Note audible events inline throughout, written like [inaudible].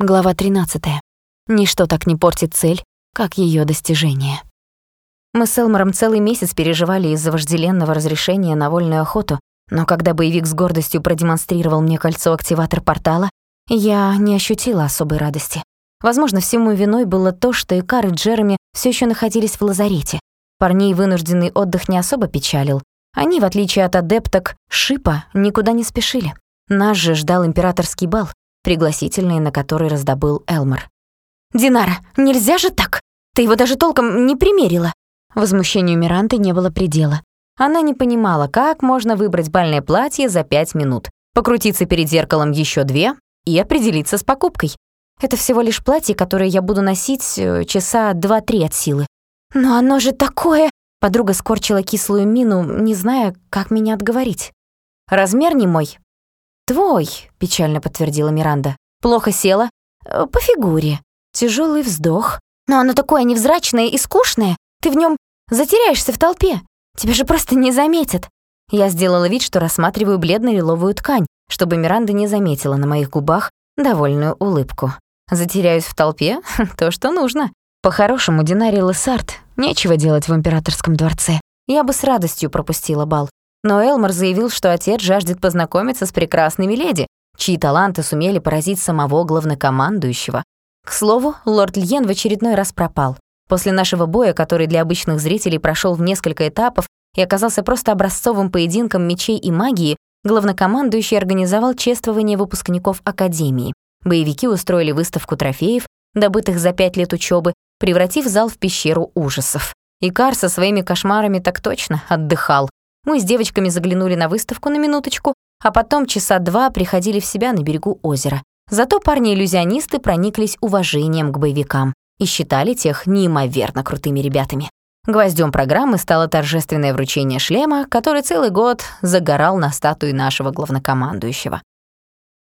Глава 13. Ничто так не портит цель, как ее достижение. Мы с Элмором целый месяц переживали из-за вожделенного разрешения на вольную охоту, но когда боевик с гордостью продемонстрировал мне кольцо-активатор портала, я не ощутила особой радости. Возможно, всему виной было то, что Икар и Джереми все еще находились в лазарете. Парней вынужденный отдых не особо печалил. Они, в отличие от адепток Шипа, никуда не спешили. Нас же ждал императорский бал, пригласительные на который раздобыл Элмор. «Динара, нельзя же так! Ты его даже толком не примерила!» Возмущению Миранты не было предела. Она не понимала, как можно выбрать бальное платье за пять минут, покрутиться перед зеркалом еще две и определиться с покупкой. Это всего лишь платье, которое я буду носить э, часа два-три от силы. «Но оно же такое...» Подруга скорчила кислую мину, не зная, как меня отговорить. «Размер не мой, «Твой», — печально подтвердила Миранда. «Плохо села?» «Э, «По фигуре». Тяжелый вздох. «Но оно такое невзрачное и скучное. Ты в нем затеряешься в толпе. Тебя же просто не заметят». Я сделала вид, что рассматриваю бледно-лиловую ткань, чтобы Миранда не заметила на моих губах довольную улыбку. Затеряюсь в толпе — то, что нужно. По-хорошему, Динари Лессард нечего делать в императорском дворце. Я бы с радостью пропустила бал. Но Элмор заявил, что отец жаждет познакомиться с прекрасными леди, чьи таланты сумели поразить самого главнокомандующего. К слову, лорд Льен в очередной раз пропал. После нашего боя, который для обычных зрителей прошел в несколько этапов и оказался просто образцовым поединком мечей и магии, главнокомандующий организовал чествование выпускников Академии. Боевики устроили выставку трофеев, добытых за пять лет учебы, превратив зал в пещеру ужасов. Икар со своими кошмарами так точно отдыхал, мы с девочками заглянули на выставку на минуточку, а потом часа два приходили в себя на берегу озера. Зато парни-иллюзионисты прониклись уважением к боевикам и считали тех неимоверно крутыми ребятами. Гвоздем программы стало торжественное вручение шлема, который целый год загорал на статуе нашего главнокомандующего.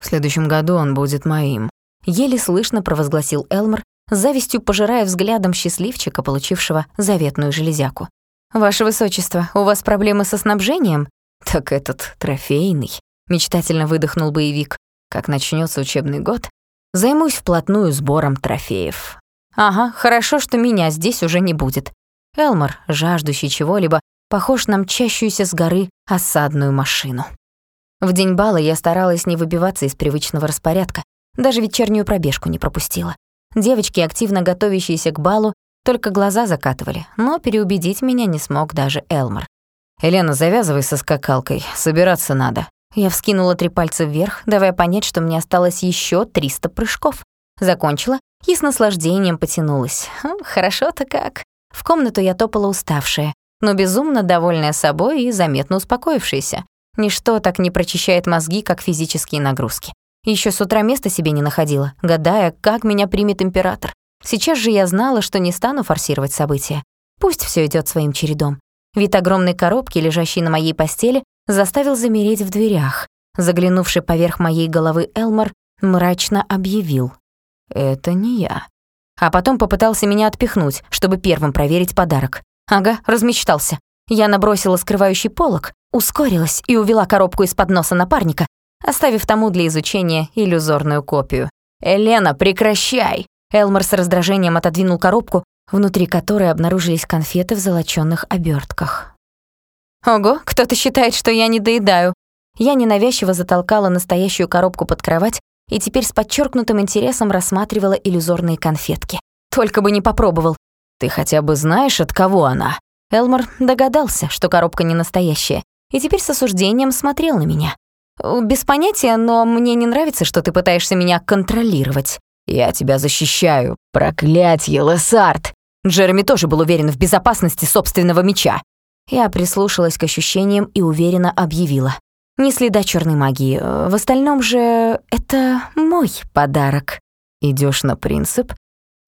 «В следующем году он будет моим», — еле слышно провозгласил Элмор, завистью пожирая взглядом счастливчика, получившего заветную железяку. «Ваше высочество, у вас проблемы со снабжением?» «Так этот трофейный», — мечтательно выдохнул боевик. «Как начнется учебный год, займусь вплотную сбором трофеев». «Ага, хорошо, что меня здесь уже не будет». Элмор, жаждущий чего-либо, похож на мчащуюся с горы осадную машину. В день бала я старалась не выбиваться из привычного распорядка, даже вечернюю пробежку не пропустила. Девочки, активно готовящиеся к балу, только глаза закатывали, но переубедить меня не смог даже Элмор. «Елена, завязывай со скакалкой, собираться надо». Я вскинула три пальца вверх, давая понять, что мне осталось еще 300 прыжков. Закончила и с наслаждением потянулась. Хм, хорошо-то как. В комнату я топала уставшая, но безумно довольная собой и заметно успокоившаяся. Ничто так не прочищает мозги, как физические нагрузки. Еще с утра места себе не находила, гадая, как меня примет император. Сейчас же я знала, что не стану форсировать события. Пусть все идет своим чередом. Вид огромной коробки, лежащей на моей постели, заставил замереть в дверях. Заглянувший поверх моей головы Элмор мрачно объявил. «Это не я». А потом попытался меня отпихнуть, чтобы первым проверить подарок. Ага, размечтался. Я набросила скрывающий полог, ускорилась и увела коробку из-под носа напарника, оставив тому для изучения иллюзорную копию. «Елена, прекращай!» Элмор с раздражением отодвинул коробку, внутри которой обнаружились конфеты в золочёных обертках. «Ого, кто-то считает, что я не доедаю». Я ненавязчиво затолкала настоящую коробку под кровать и теперь с подчеркнутым интересом рассматривала иллюзорные конфетки. Только бы не попробовал. «Ты хотя бы знаешь, от кого она?» Элмор догадался, что коробка не настоящая, и теперь с осуждением смотрел на меня. «Без понятия, но мне не нравится, что ты пытаешься меня контролировать». «Я тебя защищаю, проклятье, Лессард!» Джереми тоже был уверен в безопасности собственного меча. Я прислушалась к ощущениям и уверенно объявила. Ни следа черной магии. В остальном же это мой подарок. Идешь на принцип?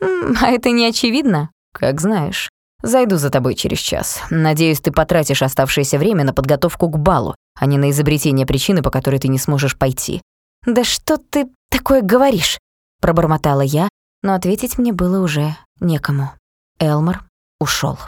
А это не очевидно? Как знаешь. Зайду за тобой через час. Надеюсь, ты потратишь оставшееся время на подготовку к балу, а не на изобретение причины, по которой ты не сможешь пойти. Да что ты такое говоришь? Пробормотала я, но ответить мне было уже некому. Элмор ушел.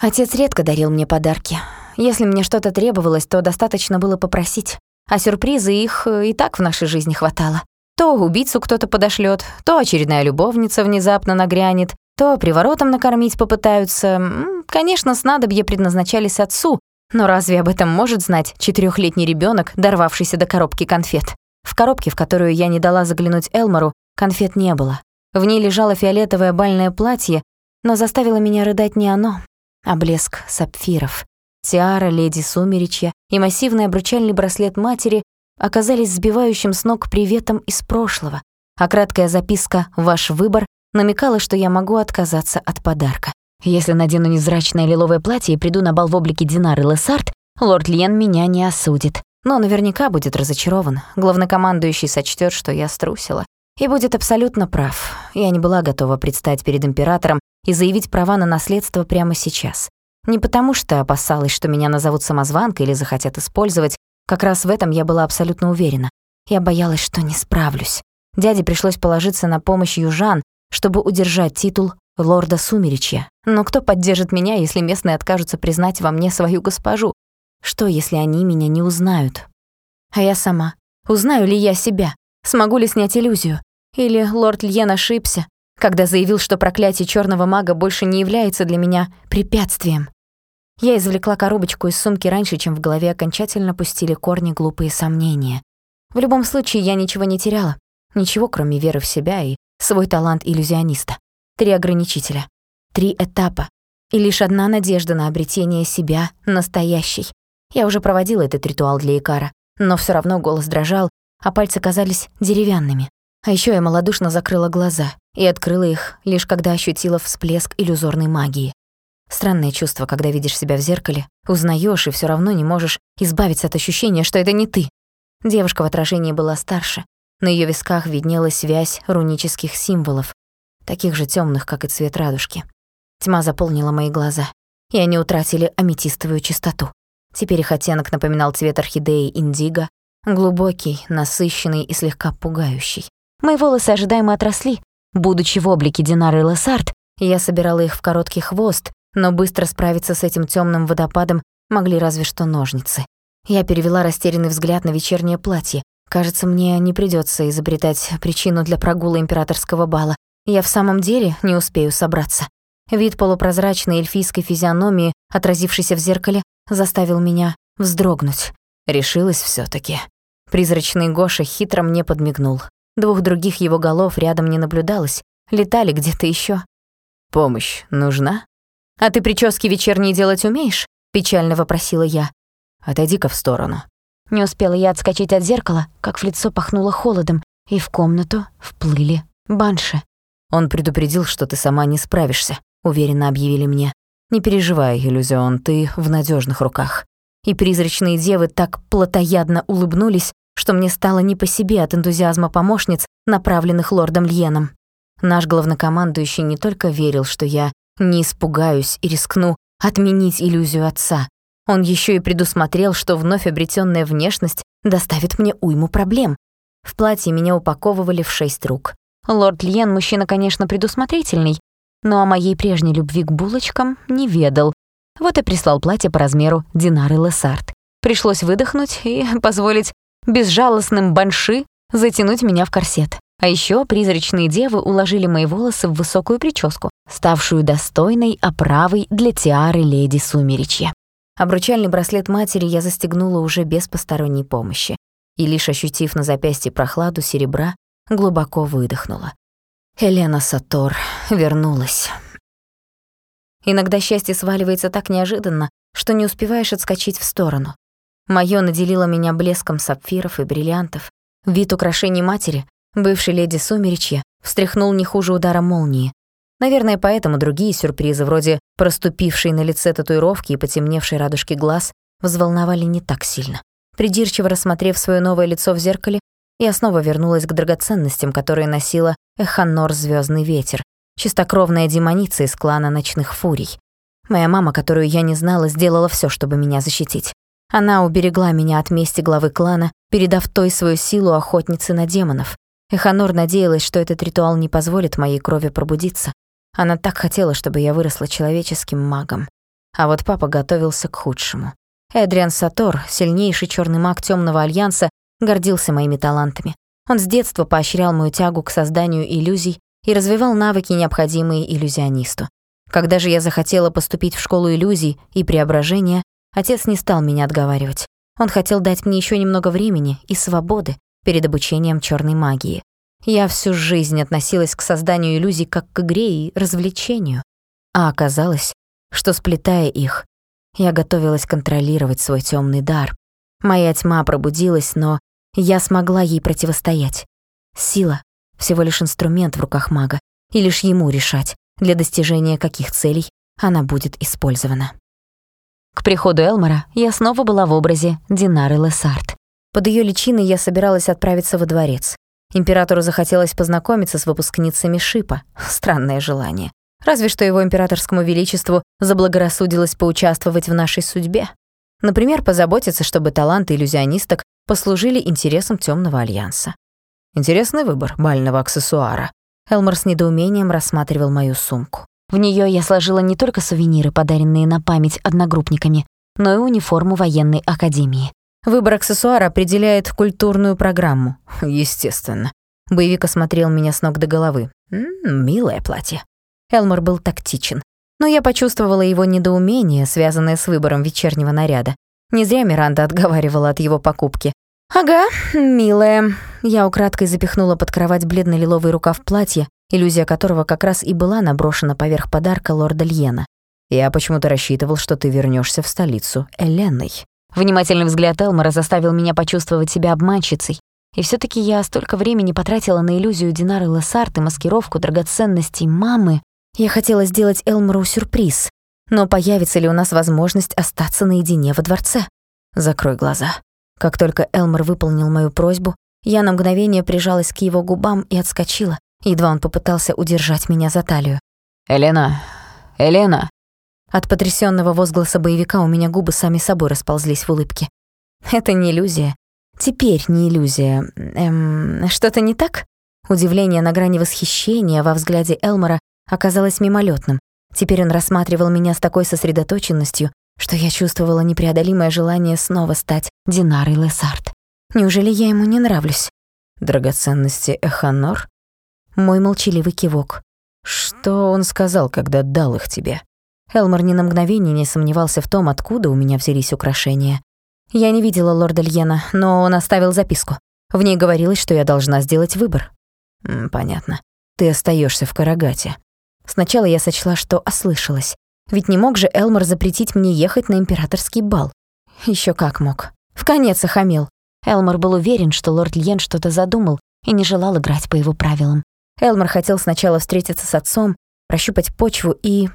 Отец редко дарил мне подарки. Если мне что-то требовалось, то достаточно было попросить. А сюрпризы их э, и так в нашей жизни хватало. То убийцу кто-то подошлет, то очередная любовница внезапно нагрянет, то приворотом накормить попытаются. Конечно, снадобья предназначались отцу, но разве об этом может знать четырехлетний ребенок, дорвавшийся до коробки конфет? В коробке, в которую я не дала заглянуть Элмору, конфет не было. В ней лежало фиолетовое бальное платье, но заставило меня рыдать не оно, а блеск сапфиров. Тиара леди Сумеречья и массивный обручальный браслет матери оказались сбивающим с ног приветом из прошлого, а краткая записка «Ваш выбор» намекала, что я могу отказаться от подарка. Если надену незрачное лиловое платье и приду на бал в облике Динары Лессард, лорд Льен меня не осудит. Но наверняка будет разочарован. Главнокомандующий сочтет, что я струсила. И будет абсолютно прав. Я не была готова предстать перед императором и заявить права на наследство прямо сейчас. Не потому что опасалась, что меня назовут самозванкой или захотят использовать, как раз в этом я была абсолютно уверена. Я боялась, что не справлюсь. Дяде пришлось положиться на помощь южан, чтобы удержать титул лорда Сумеречья. Но кто поддержит меня, если местные откажутся признать во мне свою госпожу? Что, если они меня не узнают? А я сама? Узнаю ли я себя? Смогу ли снять иллюзию? Или лорд Льен ошибся, когда заявил, что проклятие черного мага больше не является для меня препятствием? Я извлекла коробочку из сумки раньше, чем в голове окончательно пустили корни глупые сомнения. В любом случае, я ничего не теряла. Ничего, кроме веры в себя и свой талант иллюзиониста. Три ограничителя. Три этапа. И лишь одна надежда на обретение себя настоящей. Я уже проводила этот ритуал для Икара, но все равно голос дрожал, а пальцы казались деревянными. А еще я малодушно закрыла глаза и открыла их, лишь когда ощутила всплеск иллюзорной магии. Странное чувство, когда видишь себя в зеркале, узнаешь и все равно не можешь избавиться от ощущения, что это не ты. Девушка в отражении была старше. На ее висках виднелась связь рунических символов, таких же темных, как и цвет радужки. Тьма заполнила мои глаза, и они утратили аметистовую чистоту. Теперь их оттенок напоминал цвет орхидеи индиго, глубокий, насыщенный и слегка пугающий. Мои волосы ожидаемо отросли. Будучи в облике Динары Лессард, я собирала их в короткий хвост, но быстро справиться с этим темным водопадом могли разве что ножницы. Я перевела растерянный взгляд на вечернее платье. Кажется, мне не придется изобретать причину для прогула императорского бала. Я в самом деле не успею собраться. Вид полупрозрачной эльфийской физиономии, отразившейся в зеркале, заставил меня вздрогнуть. Решилась все таки Призрачный Гоша хитро мне подмигнул. Двух других его голов рядом не наблюдалось, летали где-то еще. «Помощь нужна?» «А ты прически вечерние делать умеешь?» — печально вопросила я. «Отойди-ка в сторону». Не успела я отскочить от зеркала, как в лицо пахнуло холодом, и в комнату вплыли банши. «Он предупредил, что ты сама не справишься», — уверенно объявили мне. «Не переживай, иллюзион, ты в надежных руках». И призрачные девы так плотоядно улыбнулись, что мне стало не по себе от энтузиазма помощниц, направленных лордом Льеном. Наш главнокомандующий не только верил, что я не испугаюсь и рискну отменить иллюзию отца. Он еще и предусмотрел, что вновь обретенная внешность доставит мне уйму проблем. В платье меня упаковывали в шесть рук. Лорд Льен мужчина, конечно, предусмотрительный, но о моей прежней любви к булочкам не ведал. Вот и прислал платье по размеру Динары Лессард. Пришлось выдохнуть и [laughs] позволить безжалостным банши затянуть меня в корсет. А еще призрачные девы уложили мои волосы в высокую прическу, ставшую достойной оправой для тиары леди Сумеречья. Обручальный браслет матери я застегнула уже без посторонней помощи, и лишь ощутив на запястье прохладу серебра, глубоко выдохнула. Елена Сатор вернулась. Иногда счастье сваливается так неожиданно, что не успеваешь отскочить в сторону. Моё наделило меня блеском сапфиров и бриллиантов. Вид украшений матери Бывший леди Сумеречья встряхнул не хуже удара молнии. Наверное, поэтому другие сюрпризы, вроде проступившей на лице татуировки и потемневшей радужки глаз, взволновали не так сильно. Придирчиво рассмотрев свое новое лицо в зеркале, я снова вернулась к драгоценностям, которые носила Эханор Звездный ветер, чистокровная демоница из клана Ночных Фурий. Моя мама, которую я не знала, сделала все, чтобы меня защитить. Она уберегла меня от мести главы клана, передав той свою силу охотницы на демонов. Эханор надеялась, что этот ритуал не позволит моей крови пробудиться. Она так хотела, чтобы я выросла человеческим магом. А вот папа готовился к худшему. Эдриан Сатор, сильнейший черный маг Темного Альянса, гордился моими талантами. Он с детства поощрял мою тягу к созданию иллюзий и развивал навыки, необходимые иллюзионисту. Когда же я захотела поступить в школу иллюзий и преображения, отец не стал меня отговаривать. Он хотел дать мне еще немного времени и свободы перед обучением черной магии. Я всю жизнь относилась к созданию иллюзий как к игре и развлечению. А оказалось, что, сплетая их, я готовилась контролировать свой темный дар. Моя тьма пробудилась, но я смогла ей противостоять. Сила — всего лишь инструмент в руках мага, и лишь ему решать, для достижения каких целей она будет использована. К приходу Элмора я снова была в образе Динары Лесард. Под ее личиной я собиралась отправиться во дворец. Императору захотелось познакомиться с выпускницами Шипа. Странное желание. Разве что его императорскому величеству заблагорассудилось поучаствовать в нашей судьбе. Например, позаботиться, чтобы таланты иллюзионисток послужили интересам Темного альянса. Интересный выбор бального аксессуара. Элмор с недоумением рассматривал мою сумку. В нее я сложила не только сувениры, подаренные на память одногруппниками, но и униформу военной академии. Выбор аксессуара определяет культурную программу. Естественно. Боевик осмотрел меня с ног до головы. М -м, милое платье. Элмор был тактичен. Но я почувствовала его недоумение, связанное с выбором вечернего наряда. Не зря Миранда отговаривала от его покупки. «Ага, милая». Я украдкой запихнула под кровать бледно-лиловый рукав платья, иллюзия которого как раз и была наброшена поверх подарка лорда Льена. «Я почему-то рассчитывал, что ты вернешься в столицу Эленой». Внимательный взгляд Элмора заставил меня почувствовать себя обманщицей. И все таки я столько времени потратила на иллюзию Динары Лессард и маскировку драгоценностей мамы, я хотела сделать Элмору сюрприз, но появится ли у нас возможность остаться наедине во дворце? Закрой глаза. Как только Элмор выполнил мою просьбу, я на мгновение прижалась к его губам и отскочила, едва он попытался удержать меня за талию. «Элена! Элена!» От потрясённого возгласа боевика у меня губы сами собой расползлись в улыбке. Это не иллюзия. Теперь не иллюзия. Эм, что-то не так? Удивление на грани восхищения во взгляде Элмора оказалось мимолетным. Теперь он рассматривал меня с такой сосредоточенностью, что я чувствовала непреодолимое желание снова стать Динарой Лесард. Неужели я ему не нравлюсь? Драгоценности Эханор? Мой молчаливый кивок. Что он сказал, когда дал их тебе? Элмор ни на мгновение не сомневался в том, откуда у меня взялись украшения. Я не видела лорда Льена, но он оставил записку. В ней говорилось, что я должна сделать выбор. Понятно. Ты остаешься в Карагате. Сначала я сочла, что ослышалась. Ведь не мог же Элмор запретить мне ехать на императорский бал. Еще как мог. В конец охамел. Элмор был уверен, что лорд Льен что-то задумал и не желал играть по его правилам. Элмор хотел сначала встретиться с отцом, прощупать почву и...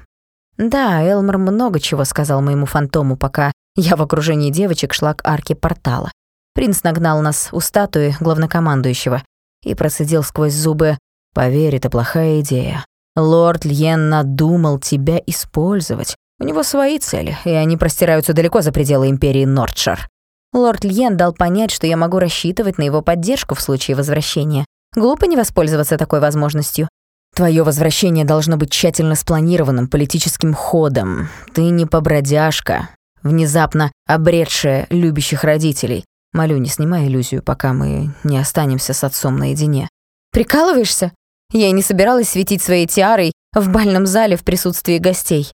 Да, Элмор много чего сказал моему фантому, пока я в окружении девочек шла к арке портала. Принц нагнал нас у статуи главнокомандующего и процедил сквозь зубы «Поверь, это плохая идея. Лорд Льен надумал тебя использовать. У него свои цели, и они простираются далеко за пределы империи Нордшар. Лорд Льен дал понять, что я могу рассчитывать на его поддержку в случае возвращения. Глупо не воспользоваться такой возможностью. Твое возвращение должно быть тщательно спланированным политическим ходом. Ты не побродяжка, внезапно обретшая любящих родителей. Молю, не снимай иллюзию, пока мы не останемся с отцом наедине. Прикалываешься? Я и не собиралась светить своей тиарой в бальном зале в присутствии гостей.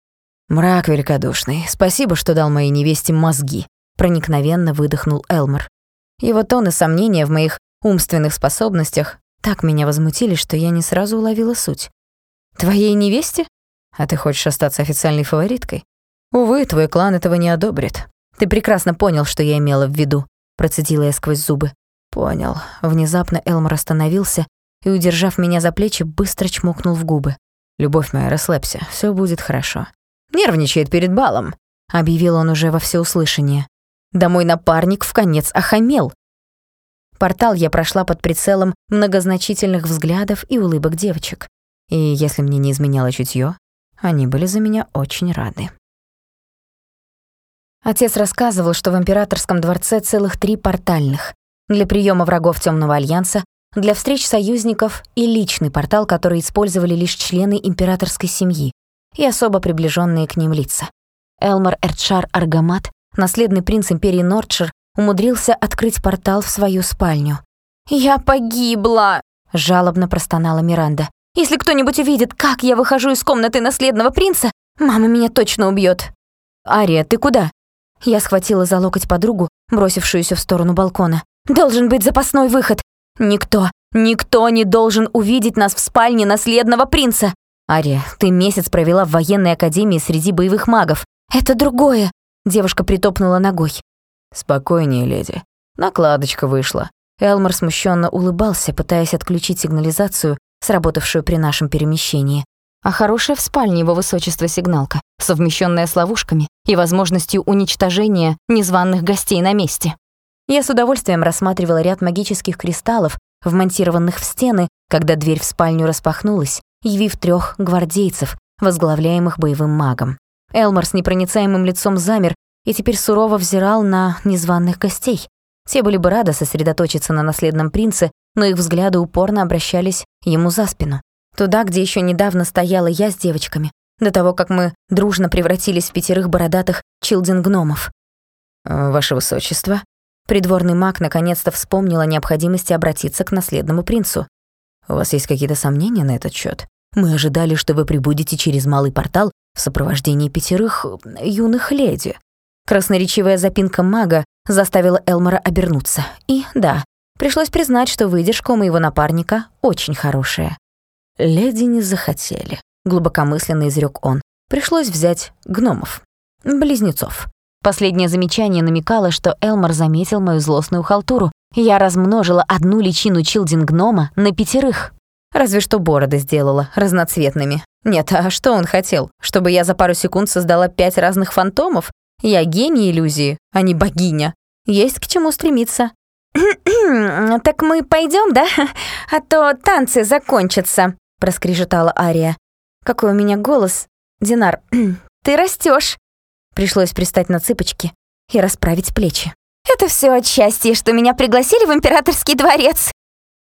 «Мрак великодушный, спасибо, что дал моей невесте мозги», — проникновенно выдохнул Элмор. Его тон и сомнения в моих умственных способностях так меня возмутили, что я не сразу уловила суть. «Твоей невесте? А ты хочешь остаться официальной фавориткой? Увы, твой клан этого не одобрит. Ты прекрасно понял, что я имела в виду», — процедила я сквозь зубы. «Понял». Внезапно Элмор остановился и, удержав меня за плечи, быстро чмокнул в губы. «Любовь моя, расслабься, все будет хорошо». «Нервничает перед балом», — объявил он уже во всеуслышание. «Да мой напарник в конец охамел». Портал я прошла под прицелом многозначительных взглядов и улыбок девочек. И если мне не изменяло чутье, они были за меня очень рады. Отец рассказывал, что в императорском дворце целых три портальных. Для приема врагов Темного альянса, для встреч союзников и личный портал, который использовали лишь члены императорской семьи и особо приближенные к ним лица. Элмар Эрчар Аргамат, наследный принц империи Нордшир, умудрился открыть портал в свою спальню. «Я погибла!» — жалобно простонала Миранда. «Если кто-нибудь увидит, как я выхожу из комнаты наследного принца, мама меня точно убьет. «Ария, ты куда?» Я схватила за локоть подругу, бросившуюся в сторону балкона. «Должен быть запасной выход! Никто, никто не должен увидеть нас в спальне наследного принца!» «Ария, ты месяц провела в военной академии среди боевых магов. Это другое!» Девушка притопнула ногой. «Спокойнее, леди. Накладочка вышла. Элмор смущенно улыбался, пытаясь отключить сигнализацию, сработавшую при нашем перемещении. А хорошая в спальне его высочества сигналка, совмещенная с ловушками и возможностью уничтожения незваных гостей на месте. Я с удовольствием рассматривала ряд магических кристаллов, вмонтированных в стены, когда дверь в спальню распахнулась, явив трех гвардейцев, возглавляемых боевым магом. Элмор с непроницаемым лицом замер и теперь сурово взирал на незваных гостей. Все были бы рады сосредоточиться на наследном принце, но их взгляды упорно обращались ему за спину. Туда, где еще недавно стояла я с девочками, до того, как мы дружно превратились в пятерых бородатых чилдин-гномов. «Э, «Ваше высочество», придворный маг наконец-то вспомнил о необходимости обратиться к наследному принцу. «У вас есть какие-то сомнения на этот счет? Мы ожидали, что вы прибудете через малый портал в сопровождении пятерых э, юных леди». Красноречивая запинка мага заставила Элмора обернуться. И да, пришлось признать, что выдержка у моего напарника очень хорошая. «Леди не захотели», — глубокомысленно изрёк он. «Пришлось взять гномов, близнецов». Последнее замечание намекало, что Элмор заметил мою злостную халтуру. Я размножила одну личину Чилдин-гнома на пятерых. Разве что бороды сделала разноцветными. Нет, а что он хотел? Чтобы я за пару секунд создала пять разных фантомов? Я гений иллюзии, а не богиня. Есть к чему стремиться. [clears throat] «Так мы пойдем, да? А то танцы закончатся», — проскрежетала Ария. «Какой у меня голос. Динар, [clears throat] ты растешь. Пришлось пристать на цыпочки и расправить плечи. «Это все от счастья, что меня пригласили в императорский дворец».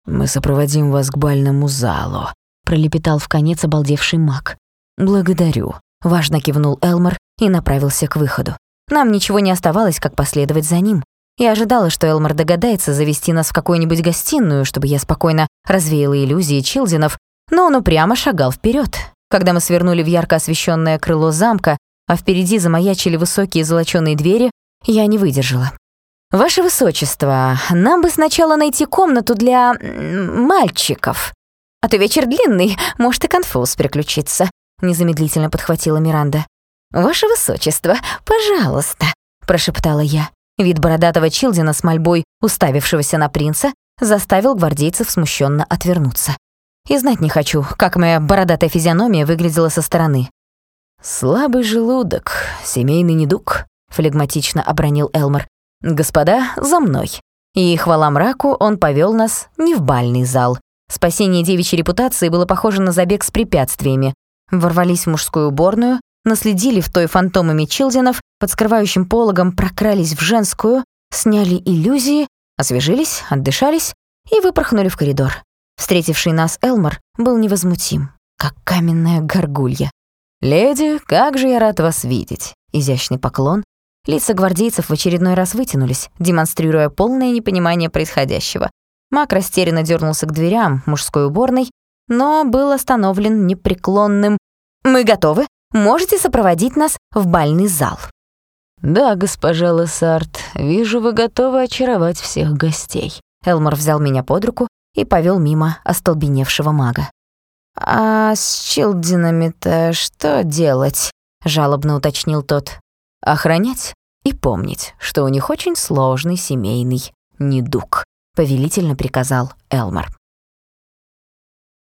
«Мы сопроводим вас к бальному залу», — пролепетал в конец обалдевший маг. «Благодарю», — важно кивнул Элмор и направился к выходу. Нам ничего не оставалось, как последовать за ним. Я ожидала, что Элмор догадается завести нас в какую-нибудь гостиную, чтобы я спокойно развеяла иллюзии Чилдинов, но он упрямо шагал вперед. Когда мы свернули в ярко освещенное крыло замка, а впереди замаячили высокие золочёные двери, я не выдержала. «Ваше Высочество, нам бы сначала найти комнату для... мальчиков. А то вечер длинный, может и конфуз приключиться», — незамедлительно подхватила Миранда. «Ваше высочество, пожалуйста», — прошептала я. Вид бородатого Чилдина с мольбой, уставившегося на принца, заставил гвардейцев смущенно отвернуться. И знать не хочу, как моя бородатая физиономия выглядела со стороны. «Слабый желудок, семейный недуг», — флегматично обронил Элмор. «Господа, за мной». И, хвала мраку, он повел нас не в бальный зал. Спасение девичьей репутации было похоже на забег с препятствиями. Ворвались в мужскую уборную, наследили в той фантомами Чилдинов, под скрывающим пологом прокрались в женскую, сняли иллюзии, освежились, отдышались и выпорхнули в коридор. Встретивший нас Элмор был невозмутим, как каменная горгулья. «Леди, как же я рад вас видеть!» Изящный поклон. Лица гвардейцев в очередной раз вытянулись, демонстрируя полное непонимание происходящего. Мак растерянно дернулся к дверям мужской уборной, но был остановлен непреклонным «Мы готовы?» можете сопроводить нас в бальный зал». «Да, госпожа Лессард, вижу, вы готовы очаровать всех гостей». Элмор взял меня под руку и повел мимо остолбеневшего мага. «А с Чилдинами-то что делать?» — жалобно уточнил тот. «Охранять и помнить, что у них очень сложный семейный недуг», — повелительно приказал Элмор.